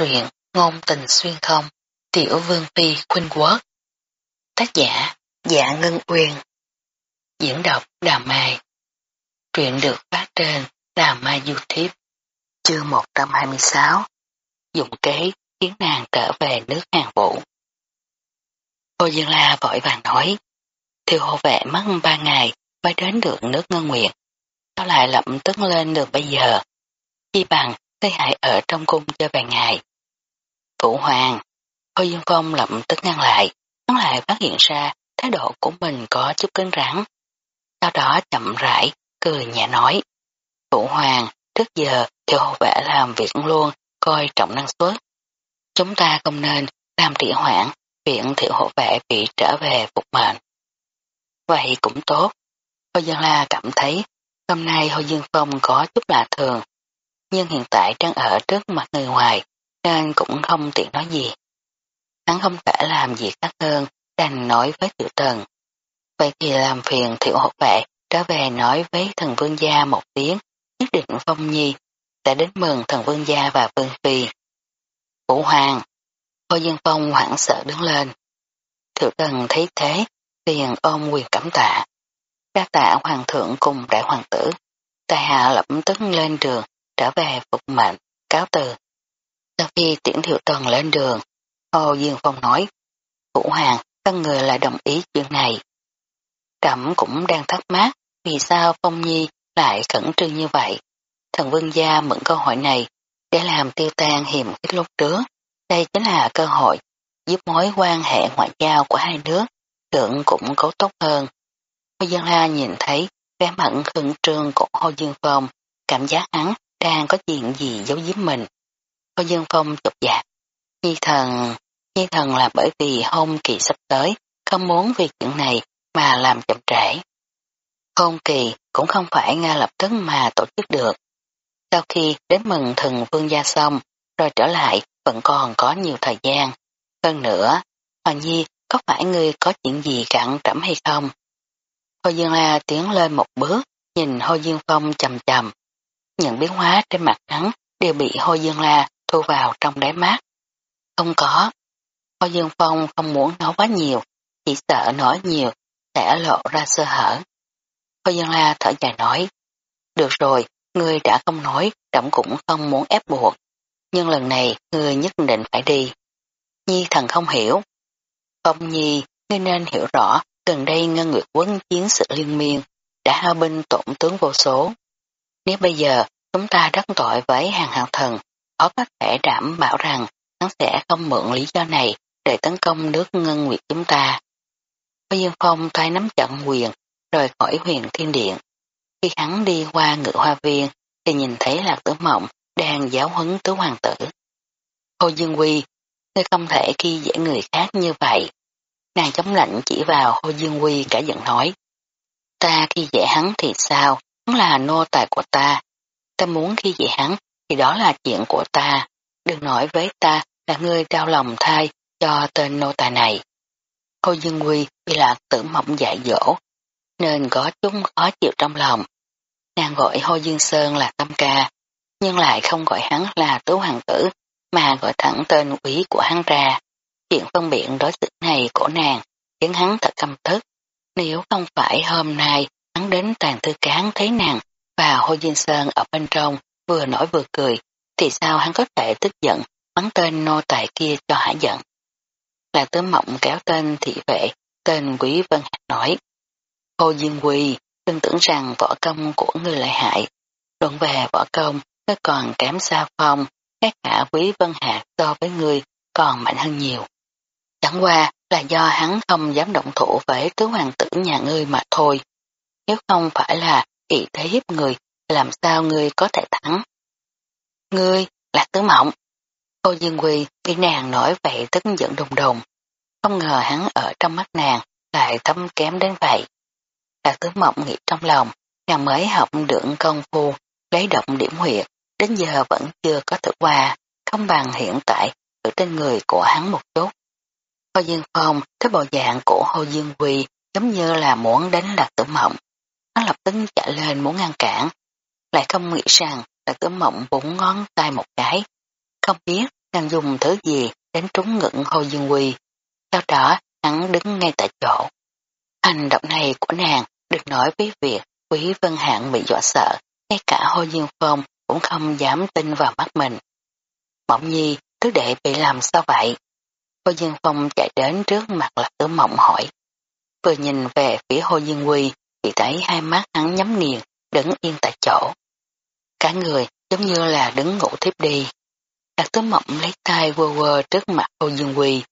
truyện Ngôn tình xuyên không, Tiểu Vương Phi Khuynh Quốc. Tác giả Dạ Ngân Uyên. Diễn đọc, Đà Mai. Truyện được phát trên Đà Mai Youtube. Chương 126 Dụng kế khiến nàng trở về nước hàng vũ. Cô Dương La vội vàng nói, Thiêu hộ vệ mất ba ngày mới đến được nước ngân Nguyệt. Sao lại lậm tức lên được bây giờ? Chi bằng, Thế hại ở trong cung cho vài ngày. Phụ hoàng, Hồ Dương Phong lập tức ngăn lại, hắn lại phát hiện ra thái độ của mình có chút cứng rắn. Sau đó chậm rãi, cười nhẹ nói. Phụ hoàng, trước giờ theo hộ vệ làm việc luôn, coi trọng năng suất. Chúng ta không nên làm trì hoãn, viện thiệu hộ vệ bị trở về phục mệnh. Vậy cũng tốt. Hồ Dương La cảm thấy hôm nay Hồ Dương Phong có chút lạ thường, nhưng hiện tại đang ở trước mặt người ngoài, nên cũng không tiện nói gì. Hắn không thể làm gì khác hơn, đành nói với tiểu tần. Vậy thì làm phiền thiệu hộ vệ trở về nói với thần vương gia một tiếng, nhất định phong nhi, sẽ đến mừng thần vương gia và vương phi. Vũ hoàng, Hồ Dân Phong hoảng sợ đứng lên. Thiệu tần thấy thế, liền ôm quyền cảm tạ. Đa tạ hoàng thượng cùng đại hoàng tử, tài hạ lập tức lên đường trở về phục mệnh, cáo từ. Sau khi tiễn thiệu tần lên đường, Hồ Dương Phong nói, Vũ Hoàng, các người lại đồng ý chuyện này. Trẩm cũng đang thắc mắc vì sao Phong Nhi lại khẩn trương như vậy. Thần Vương Gia mượn cơ hội này để làm tiêu tan hiểm khích lúc trước. Đây chính là cơ hội giúp mối quan hệ ngoại giao của hai nước lượng cũng cấu tốt hơn. Hồ Dương La nhìn thấy vẻ mặn khẩn trương của Hồ Dương Phong, cảm giác hắn đang có chuyện gì giấu giếm mình. Cô Dương Phong chụp dạ. Nhi thần, Nhi thần là bởi vì hôn kỳ sắp tới, không muốn vì chuyện này mà làm chậm trễ. Hôn kỳ cũng không phải ngay lập tức mà tổ chức được. Sau khi đến mừng thần vương gia xong, rồi trở lại vẫn còn có nhiều thời gian. Hơn nữa, Hoàng Nhi có phải ngươi có chuyện gì cặn trẫm hay không? Hồ Dương La tiến lên một bước, nhìn Hồ Dương Phong chầm chầm, những biến hóa trên mặt hắn đều bị Hồ Dương La thu vào trong đáy mắt. Không có. Hoa Dương Phong không muốn nói quá nhiều, chỉ sợ nói nhiều sẽ lộ ra sơ hở. Hoa Dương La thở dài nói, được rồi, ngươi đã không nói, trẫm cũng không muốn ép buộc, nhưng lần này ngươi nhất định phải đi. Nhi thần không hiểu. Phong Nhi, ngươi nên hiểu rõ, gần đây Ngân Nguyệt Quân chiến sự liên miên, đã hao binh tổn tướng vô số. Nếu bây giờ chúng ta đắc tội với hàng hào thần, ở có thể đảm bảo rằng hắn sẽ không mượn lý do này để tấn công nước ngân nguyệt chúng ta. Có Dương Phong tay nắm chặt quyền, rời khỏi huyền thiên điện. Khi hắn đi qua ngự hoa viên, thì nhìn thấy Lạc Tử Mộng đang giáo huấn tứ hoàng tử. Hồ Dương Quy, ngươi không thể khi dễ người khác như vậy. Nàng chống lạnh chỉ vào Hồ Dương Quy cả giận nói. Ta khi dễ hắn thì sao, hắn là nô tài của ta, ta muốn khi dễ hắn thì đó là chuyện của ta, đừng nói với ta là ngươi đau lòng thai cho tên nô tài này. Cô Dương Quy bị lạc tử mộng dạy dỗ, nên có chúng khó chịu trong lòng. Nàng gọi Hô Dương Sơn là tâm ca, nhưng lại không gọi hắn là tứ hoàng tử, mà gọi thẳng tên quý của hắn ra. Chuyện phân biện đối xử này của nàng khiến hắn thật căm tức. Nếu không phải hôm nay hắn đến tàn thư cán thấy nàng và Hô Dương Sơn ở bên trong vừa nói vừa cười, thì sao hắn có thể tức giận bắn tên nô tài kia cho hả giận. Là tướng mộng kéo tên thị vệ, tên Quý Vân Hạc nói. Hồ Diên Quỳ, đừng tưởng rằng võ công của người lợi hại. Luận về võ công, nó còn kém xa phong, các hạ Quý Vân Hạc so với người còn mạnh hơn nhiều. Chẳng qua là do hắn không dám động thủ với tứ hoàng tử nhà ngươi mà thôi. Nếu không phải là ý thế hiếp người, làm sao ngươi có thể thắng? Ngươi, là tứ mộng. Cô Dương quỳ bị nàng nói vậy tức giận đùng đùng. Không ngờ hắn ở trong mắt nàng lại thâm kém đến vậy. Lạc tứ mộng nghĩ trong lòng, nàng mới học được công phu, lấy động điểm huyệt, đến giờ vẫn chưa có thử qua, không bằng hiện tại ở trên người của hắn một chút. Hồ Dương Phong thấy bộ dạng của Hồ Dương quỳ giống như là muốn đánh lạc tử mộng. Hắn lập tức chạy lên muốn ngăn cản, lại không nghĩ rằng là tử mộng bốn ngón tay một cái. Không biết đang dùng thứ gì đến trúng ngưỡng Hồ Dương Quy. Sau đó hắn đứng ngay tại chỗ. Hành động này của nàng được nói với việc Quý Vân Hạng bị dọa sợ, ngay cả Hồ Dương Phong cũng không dám tin vào mắt mình. Mộng nhi, tứ đệ bị làm sao vậy? Hồ Dương Phong chạy đến trước mặt lạc tử mộng hỏi. Vừa nhìn về phía Hồ Dương Quy, thì thấy hai mắt hắn nhắm nghiền, đứng yên tại chỗ. Cả người giống như là đứng ngủ thiếp đi. Đặt tứ mộng lấy tay quơ quơ trước mặt Âu Dương Quỳ.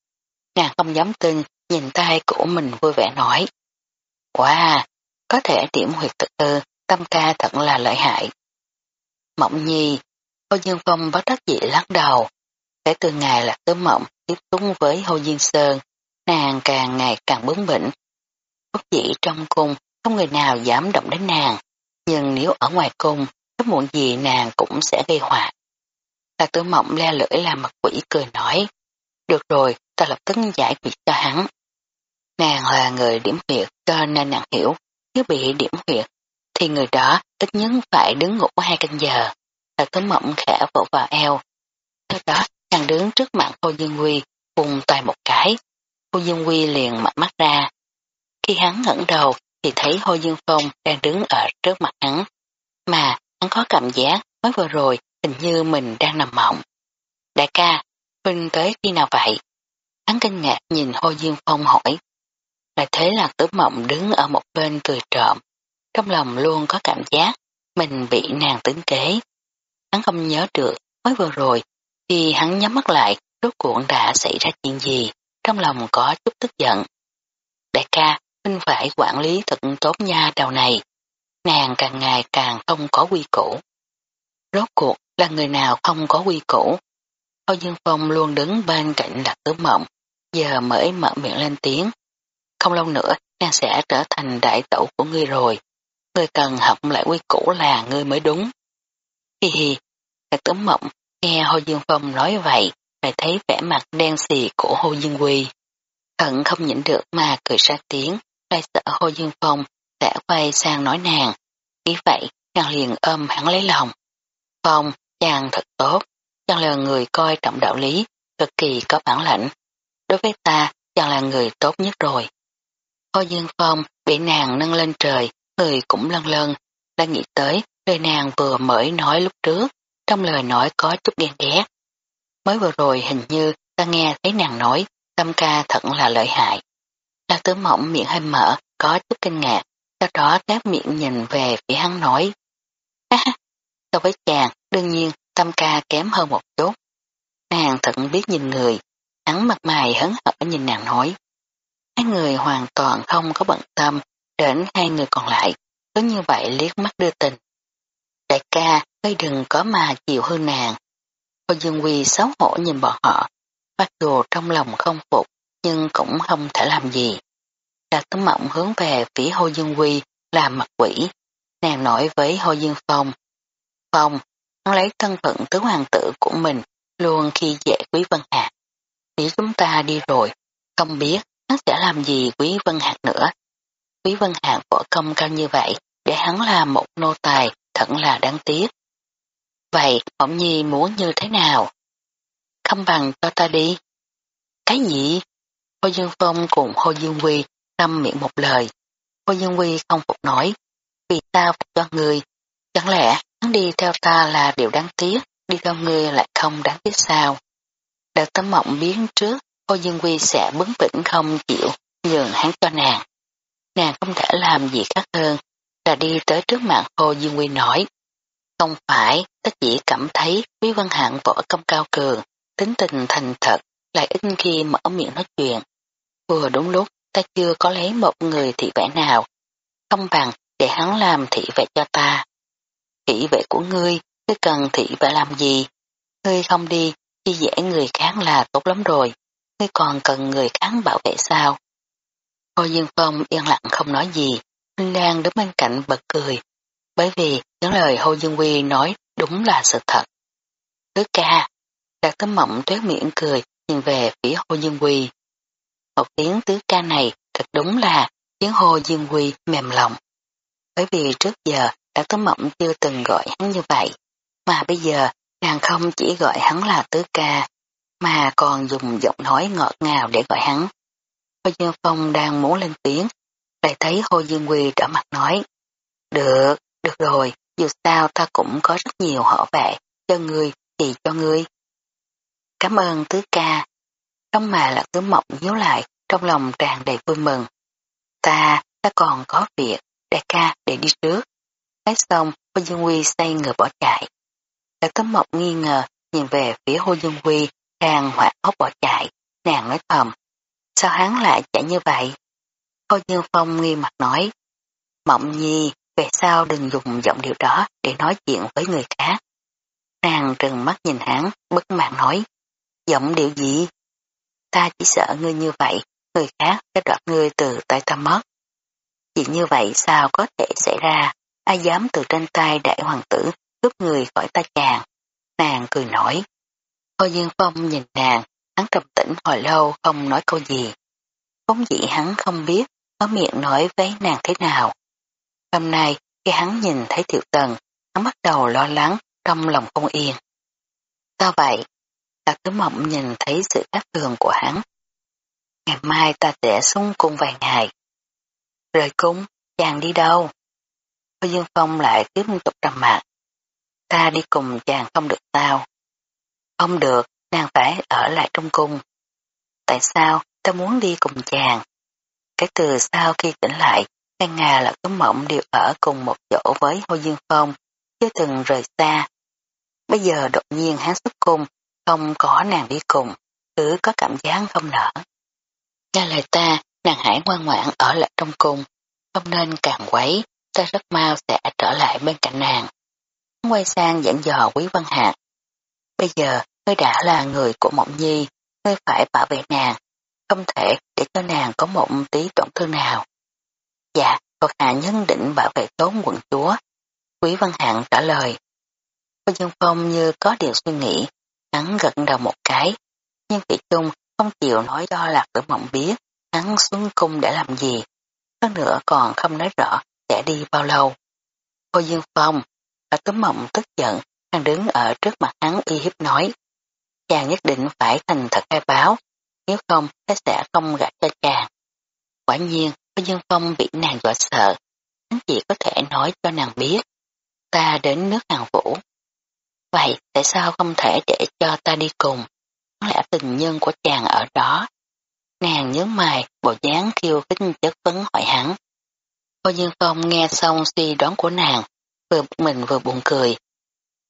Nàng không dám tin, nhìn tay của mình vui vẻ nói. Wow, có thể điểm huyệt tự ư, tâm ca thật là lợi hại. Mộng nhi, Âu Dương Phong bất đắc dị lắc đầu. Kể từ ngày là tứ mộng tiếp xúc với Hồ Dương Sơn, nàng càng ngày càng bướng bỉnh. Bất dĩ trong cung, không người nào dám động đến nàng, nhưng nếu ở ngoài cung, sớm muộn gì nàng cũng sẽ gây họa. ta tử mộng le lưỡi làm mặt quỷ cười nói, được rồi, ta lập tức giải quyết cho hắn. Nàng là người điểm huyệt cho nên nàng hiểu, nếu bị điểm huyệt, thì người đó ít nhất phải đứng ngủ hai canh giờ. ta tử mộng khẽ vỗ vào eo. Sau đó, nàng đứng trước mặt Hồ Dương Huy vùng tay một cái. Hồ Dương Huy liền mở mắt ra. Khi hắn ngẩng đầu, thì thấy Hồ Dương Phong đang đứng ở trước mặt hắn. Mà, hắn có cảm giác mới vừa rồi hình như mình đang nằm mộng. Đại ca, Huynh tới khi nào vậy? Hắn kinh ngạc nhìn Hồ Dương Phong hỏi. Lại thế là tử mộng đứng ở một bên cười trộm. Trong lòng luôn có cảm giác mình bị nàng tính kế. Hắn không nhớ được mới vừa rồi khi hắn nhắm mắt lại rốt cuộc đã xảy ra chuyện gì. Trong lòng có chút tức giận. Đại ca, mình phải quản lý thật tốt nha đầu này. Nàng càng ngày càng không có quy củ. Rốt cuộc là người nào không có quy củ. Âu Dương Phong luôn đứng bên cạnh lạc tứ mộng, giờ mới mở miệng lên tiếng. Không lâu nữa, nàng sẽ trở thành đại tẩu của ngươi rồi. Ngươi cần học lại quy củ là ngươi mới đúng. Hi hi, lạc tứ mộng nghe Hồ Dương Phong nói vậy, lại thấy vẻ mặt đen xì của Hồ Dương Quy. Thận không nhịn được mà cười ra tiếng, lại sợ Hồ Dương Phong sẽ quay sang nói nàng. Nghĩ vậy, nàng liền ôm hắn lấy lòng. Phong, chàng thật tốt, chàng là người coi trọng đạo lý, cực kỳ có bản lãnh. Đối với ta, chàng là người tốt nhất rồi. Hồ Dương Phong bị nàng nâng lên trời, người cũng lân lân, đang nghĩ tới lời nàng vừa mới nói lúc trước, trong lời nói có chút ghen ghét. Mới vừa rồi hình như ta nghe thấy nàng nói, tâm ca thật là lợi hại. Lạc tử mộng miệng hơi mở, có chút kinh ngạc, sau đó các miệng nhìn về phía hắn nói. Ha so với chàng, đương nhiên tâm ca kém hơn một chút. Nàng thật biết nhìn người, hắn mặt mày hấn hở nhìn nàng nói. Hai người hoàn toàn không có bận tâm đến hai người còn lại, cứ như vậy liếc mắt đưa tình. Đại ca, ngươi đừng có mà chịu hư nàng. Hồ Dương Quy xấu hổ nhìn bọn họ, mặc dù trong lòng không phục, nhưng cũng không thể làm gì. Đạt tấm mộng hướng về phía Hồ Dương Quy làm mặt quỷ, nàng nói với Hồ Dương Phong. Phong, hắn lấy thân phận tứ hoàng tử của mình luôn khi dễ Quý Vân Hạc. Nếu chúng ta đi rồi, không biết hắn sẽ làm gì Quý Vân Hạc nữa. Quý Vân Hạc võ công cao như vậy, để hắn là một nô tài, thật là đáng tiếc. Vậy, Mộng Nhi muốn như thế nào? Không bằng cho ta đi. Cái gì? Hô Dương Phong cùng hô Dương Quy năm miệng một lời. hô Dương Quy không phục nói, vì ta phục cho người? Chẳng lẽ hắn đi theo ta là điều đáng tiếc, đi theo ngươi lại không đáng tiếc sao? Đợt tấm mộng biến trước, hô Dương Quy sẽ bướng bỉnh không chịu, nhường hắn cho nàng. Nàng không thể làm gì khác hơn, là đi tới trước mặt hô Dương Quy nói. Không phải, ta chỉ cảm thấy Quý Văn Hạng võ công cao cường, tính tình thành thật, lại ít khi mở miệng nói chuyện. Vừa đúng lúc, ta chưa có lấy một người thị vệ nào, không bằng để hắn làm thị vệ cho ta. Thị vệ của ngươi, ngươi cần thị vệ làm gì? Ngươi không đi, chi dễ người khác là tốt lắm rồi, ngươi còn cần người khác bảo vệ sao? Hồ Dương Phong yên lặng không nói gì, Linh Lan đứng bên cạnh bật cười, bởi vì những lời Hồ Dương Quy nói đúng là sự thật. Tứ ca, Đạt tấm mộng tuyết miệng cười nhìn về phía Hồ Dương Quy. Một tiếng tứ ca này thật đúng là tiếng Hồ Dương Quy mềm lòng. Bởi vì trước giờ đã có mộng chưa từng gọi hắn như vậy, mà bây giờ nàng không chỉ gọi hắn là tứ ca, mà còn dùng giọng nói ngọt ngào để gọi hắn. Hồ Dương Phong đang muốn lên tiếng, lại thấy Hồ Dương Quy trở mặt nói, được, được rồi, dù sao ta cũng có rất nhiều họ vệ, cho ngươi thì cho ngươi. Cảm ơn tứ ca. Trong mà là tứ mộng nhíu lại, trong lòng tràn đầy vui mừng. Ta, ta còn có việc, đại ca để đi trước. Nói xong, Hồ Dương Huy say người bỏ chạy. Lạc tứ mộng nghi ngờ, nhìn về phía Hồ Dương Huy đang hoảng hốt bỏ chạy, nàng nói thầm. Sao hắn lại chạy như vậy? Hồ Dương Phong nghi mặt nói. Mộng nhi, về sao đừng dùng giọng điệu đó để nói chuyện với người khác. Nàng trừng mắt nhìn hắn, bất mãn nói. Giọng điệu gì? Ta chỉ sợ ngươi như vậy, người khác sẽ đoạt ngươi từ tay ta mất. Chỉ như vậy sao có thể xảy ra, ai dám từ trên tay đại hoàng tử cướp người khỏi ta chàng. Nàng cười nổi. Hồ Dương Phong nhìn nàng, hắn trầm tĩnh hồi lâu không nói câu gì. Vốn dĩ hắn không biết, có miệng nói với nàng thế nào. Hôm nay, khi hắn nhìn thấy tiểu tần, hắn bắt đầu lo lắng, trong lòng không yên. Sao vậy? Ta cứ mộng nhìn thấy sự khác thường của hắn. Ngày mai ta sẽ xuống cung vài ngày. Rời cung, chàng đi đâu? Cô Dương Phong lại tiếp tục trầm mặt. Ta đi cùng chàng không được sao? Không được, nàng phải ở lại trong cung. Tại sao ta muốn đi cùng chàng? Cái từ sau khi tỉnh lại, An Nga là cấm mộng đều ở cùng một chỗ với Hồ Dương Phong, chưa từng rời xa. Bây giờ đột nhiên hắn xuất cung, không có nàng đi cùng, cứ có cảm giác không nở. Nghe lời ta, nàng hãy ngoan ngoãn ở lại trong cung, không nên càng quấy, ta rất mau sẽ trở lại bên cạnh nàng. Quay sang dẫn dò Quý Văn Hạc. Bây giờ, ngươi đã là người của Mộng Nhi, ngươi phải bảo vệ nàng, không thể để cho nàng có một tí tổn thương nào. Dạ, thuộc hạ nhân định bảo vệ tốt quận chúa. Quý Văn Hạng trả lời. Cô Dương Phong như có điều suy nghĩ, hắn gật đầu một cái, nhưng Thị Trung không chịu nói cho Lạc Tử Mộng biết hắn xuống cung để làm gì. Hơn nữa còn không nói rõ sẽ đi bao lâu. Cô Dương Phong, Lạc Tử Mộng tức giận, đang đứng ở trước mặt hắn y hiếp nói. Chàng nhất định phải thành thật khai báo, nếu không ta sẽ không gạt cho chàng. Quả nhiên, cô Dương Phong bị nàng dọa sợ, hắn chỉ có thể nói cho nàng biết. Ta đến nước hàng vũ. Vậy tại sao không thể để cho ta đi cùng? Có lẽ tình nhân của chàng ở đó. Nàng nhớ mày, bộ dáng khiêu khích chất vấn hỏi hắn. Cô Dương Phong nghe xong suy đoán của nàng, vừa mình vừa buồn cười.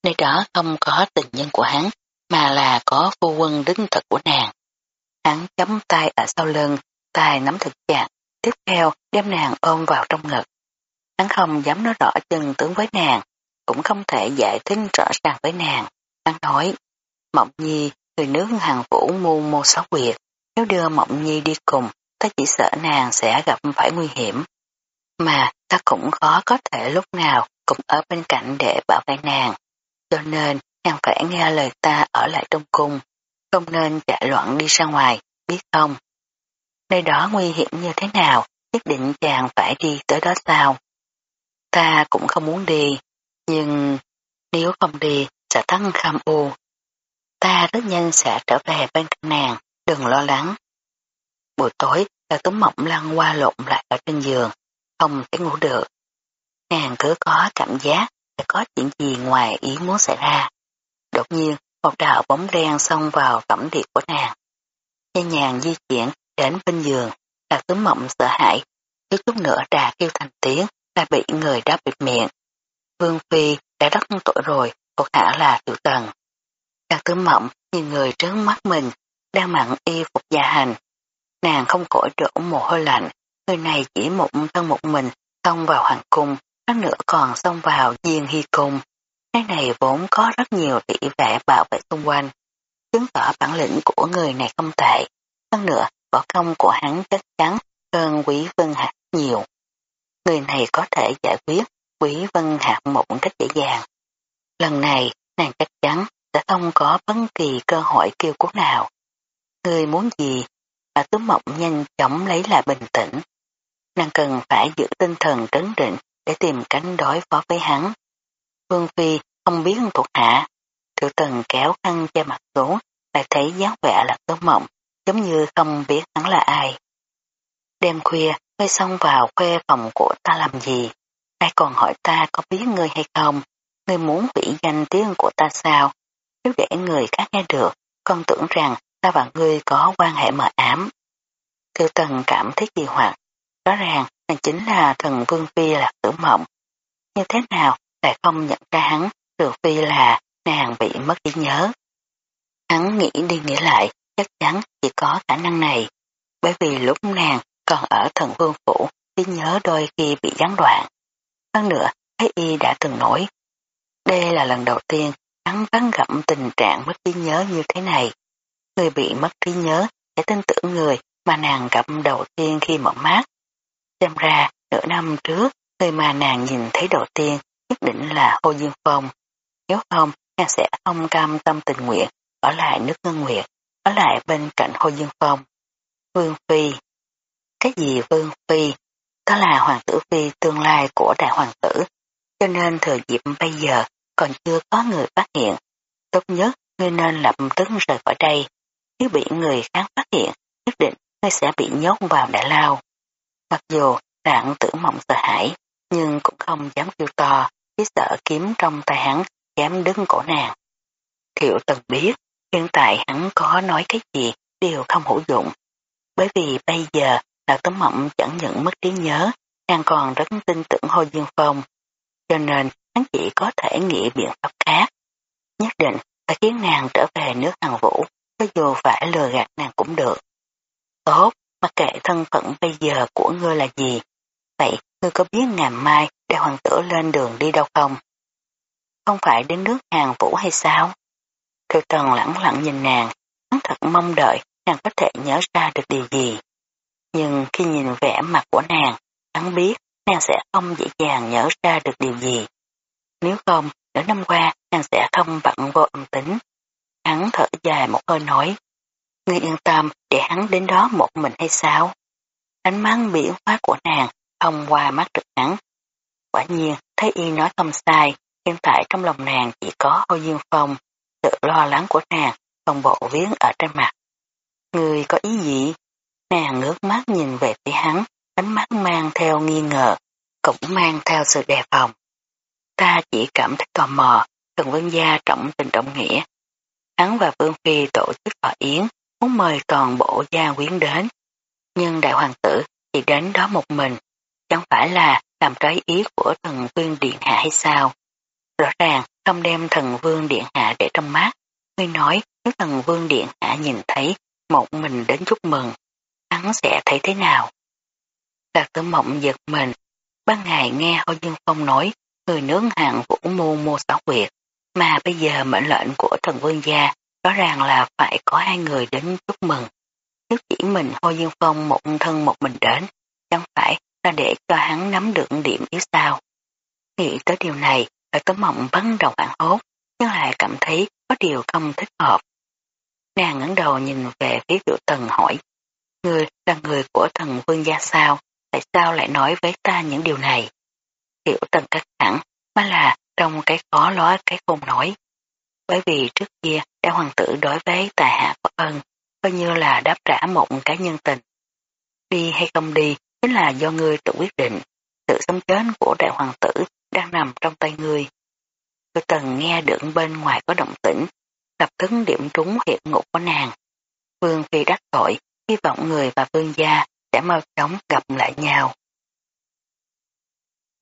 Nơi đó không có tình nhân của hắn, mà là có phu quân đứng thật của nàng. Hắn chấm tay ở sau lưng, tay nắm thật chặt, tiếp theo đem nàng ôm vào trong ngực. Hắn không dám nói rõ chân tướng với nàng, cũng không thể giải thích rõ ràng với nàng. Hắn nói, Mộng Nhi, người nước hàng vũ mưu mô sáu quyệt, nếu đưa Mộng Nhi đi cùng, ta chỉ sợ nàng sẽ gặp phải nguy hiểm. Mà ta cũng khó có thể lúc nào cũng ở bên cạnh để bảo vệ nàng, cho nên nàng phải nghe lời ta ở lại trong cung, không nên chạy loạn đi ra ngoài, biết không? Nơi đó nguy hiểm như thế nào, nhất định chàng phải đi tới đó sao? Ta cũng không muốn đi, nhưng nếu không đi sẽ thắng kham u. Ta rất nhanh sẽ trở về bên cạnh nàng, đừng lo lắng. Buổi tối, là túm mộng lăn qua lộn lại ở trên giường, không thể ngủ được. Nàng cứ có cảm giác sẽ có chuyện gì ngoài ý muốn xảy ra. Đột nhiên, một đạo bóng đen xông vào cẩm điệp của nàng. Nhẹ nhàng di chuyển đến bên giường, là túm mộng sợ hãi, thiếu chút nữa đã kêu thành tiếng, ta bị người đó bịt miệng. Vương Phi đã đắc tội rồi, thuộc hạ là tiểu tần. Lạc tướng mộng nhìn người trước mắt mình, đang mặn y phục gia hành. Nàng không khỏi đổ mồ hôi lạnh, người này chỉ một thân một mình xông vào hoàng cung, lát nữa còn xông vào diên hy cung. Cái này vốn có rất nhiều tỷ vệ bảo vệ xung quanh, chứng tỏ bản lĩnh của người này không tệ. Hơn nữa, võ công của hắn chắc chắn hơn quý vân hạt nhiều. Người này có thể giải quyết quý vân hạ một cách dễ dàng. Lần này, nàng chắc chắn sẽ không có bất kỳ cơ hội kêu cứu nào. Người muốn gì? Bà Tứ Mộng nhanh chóng lấy lại bình tĩnh. Nàng cần phải giữ tinh thần trấn định để tìm cánh đối phó với hắn. Vương Phi không biết thuộc hạ. Tiểu tần kéo khăn che mặt xuống, lại thấy dáng vẻ là Tứ mộng, giống như không biết hắn là ai. Đêm khuya, ngươi xông vào khuê phòng của ta làm gì? Ai còn hỏi ta có biết ngươi hay không? Ngươi muốn vĩ danh tiếng của ta sao? Nếu để người khác nghe được, con tưởng rằng ta và ngươi có quan hệ mờ ám. Tiêu tần cảm thấy kỳ hoặc, rõ ràng nàng chính là thần vương phi là tử mộng. Như thế nào lại không nhận ra hắn, trừ phi là nàng bị mất trí nhớ. Hắn nghĩ đi nghĩ lại, chắc chắn chỉ có khả năng này, bởi vì lúc nàng còn ở thần vương phủ, trí nhớ đôi khi bị gián đoạn. Hơn nữa, Thái Y đã từng nói, đây là lần đầu tiên hắn vắng gặp tình trạng mất trí nhớ như thế này. Người bị mất trí nhớ sẽ tin tưởng người mà nàng gặp đầu tiên khi mở mắt. Xem ra, nửa năm trước, người mà nàng nhìn thấy đầu tiên nhất định là Hồ Dương Phong. Nếu không, nàng sẽ không cam tâm tình nguyện ở lại nước ngân nguyệt, ở lại bên cạnh Hồ Dương Phong. Vương Phi Cái gì Vương Phi? Đó là hoàng tử Phi tương lai của đại hoàng tử, cho nên thời dịp bây giờ còn chưa có người phát hiện. Tốt nhất, ngươi nên lập tức rời khỏi đây. Nếu bị người khác phát hiện, nhất định ngươi sẽ bị nhốt vào đại lao. Mặc dù đặng tử mộng sợ hãi, nhưng cũng không dám kêu to, chỉ sợ kiếm trong tay hắn dám đứng cổ nàng. Thiệu tần biết, hiện tại hắn có nói cái gì đều không hữu dụng. Bởi vì bây giờ là tấm mộng chẳng nhận mất trí nhớ, nàng còn rất tin tưởng Hồ Dương Phong. Cho nên hắn chỉ có thể nghĩ biện pháp khác. Nhất định phải khiến nàng trở về nước hàng vũ, cho dù phải lừa gạt nàng cũng được. Tốt, mặc kệ thân phận bây giờ của ngươi là gì. Vậy, ngươi có biết ngày mai để hoàng tử lên đường đi đâu không? Không phải đến nước hàng vũ hay sao? Thư Tần lẳng lặng nhìn nàng, hắn thật mong đợi nàng có thể nhớ ra được điều gì. Nhưng khi nhìn vẻ mặt của nàng, hắn biết nàng sẽ không dễ dàng nhớ ra được điều gì. Nếu không, nửa năm qua nàng sẽ không bận vô âm tính. Hắn thở dài một hơi nói, ngươi yên tâm để hắn đến đó một mình hay sao? Ánh mắt biển phát của nàng không qua mắt được hắn. Quả nhiên, thấy y nói không sai, hiện tại trong lòng nàng chỉ có Hồ Dương Phong, sự lo lắng của nàng không bộ viếng ở trên mặt. Người có ý gì? Nàng ngước mắt nhìn về phía hắn, ánh mắt mang theo nghi ngờ, cũng mang theo sự đề phòng. Ta chỉ cảm thấy tò mò, thần vương gia trọng tình trọng nghĩa. Hắn và Vương Phi tổ chức họ yến, muốn mời toàn bộ gia quyến đến. Nhưng đại hoàng tử chỉ đến đó một mình, chẳng phải là làm trái ý của thần vương điện hạ hay sao? Rõ ràng không đem thần vương điện hạ để trong mắt. Ngươi nói nếu thần vương điện hạ nhìn thấy một mình đến chúc mừng, hắn sẽ thấy thế nào? Lạc tử mộng giật mình, ban ngày nghe Hồ Dương Phong nói người nướng hàng vũ mô mua xảo quyệt, mà bây giờ mệnh lệnh của thần vương gia rõ ràng là phải có hai người đến chúc mừng. Nếu chỉ mình Hồ Dương Phong một thân một mình đến, chẳng phải là để cho hắn nắm được điểm yếu sao. Nghĩ tới điều này, ở tử mộng bắn đầu hoảng hốt, nhưng lại cảm thấy có điều không thích hợp. Nàng ngẩng đầu nhìn về phía biểu tần hỏi, người là người của thần vương gia sao, tại sao lại nói với ta những điều này? Hiểu tần cắt hẳn, mà là trong cái khó ló cái khôn nói. Bởi vì trước kia đại hoàng tử đối với tài hạ có ân, coi như là đáp trả một cái nhân tình. Đi hay không đi chính là do ngươi tự quyết định. Sự sống chết của đại hoàng tử đang nằm trong tay ngươi. Tôi từng nghe được bên ngoài có động tĩnh, lập tức điểm trúng hiện ngục của nàng. Vương Phi đắc tội, hy vọng người và vương gia sẽ mau chóng gặp lại nhau.